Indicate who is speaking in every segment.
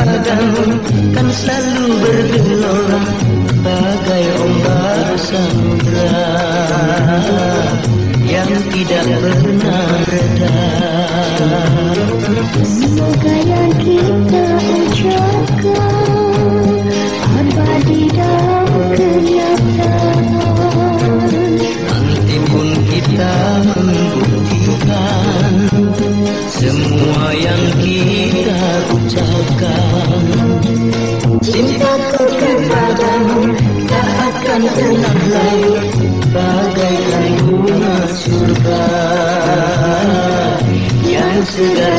Speaker 1: kepadamu
Speaker 2: kan selalu bergelora Bagai ombak samudra Yang tidak pernah reda.
Speaker 1: Semoga yang kita ucapkan Abadi dalam kenyataan.
Speaker 2: Nanti pun kita membuktikan Semua yang kita Yang segar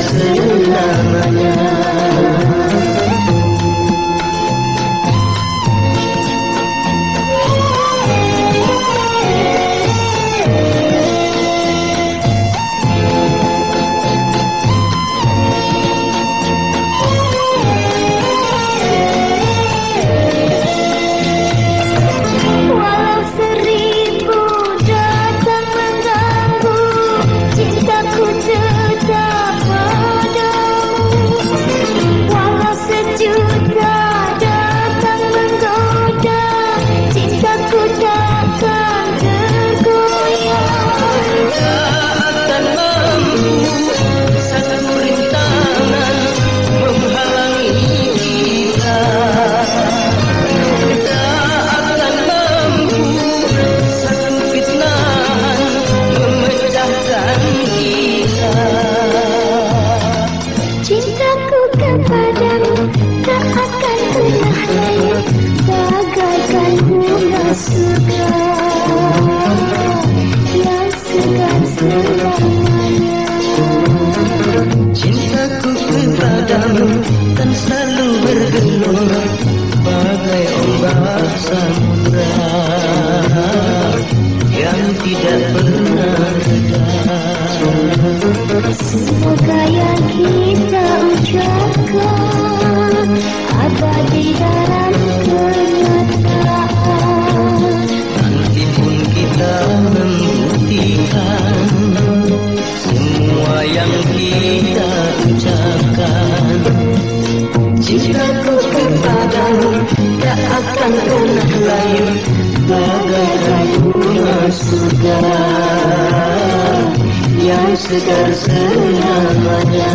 Speaker 1: Cintaku kepadamu
Speaker 2: selalu Bagai ombak samudra Cintaku kepadamu tak akan pernah layu Bagaikan bunga surga Yang segar selamanya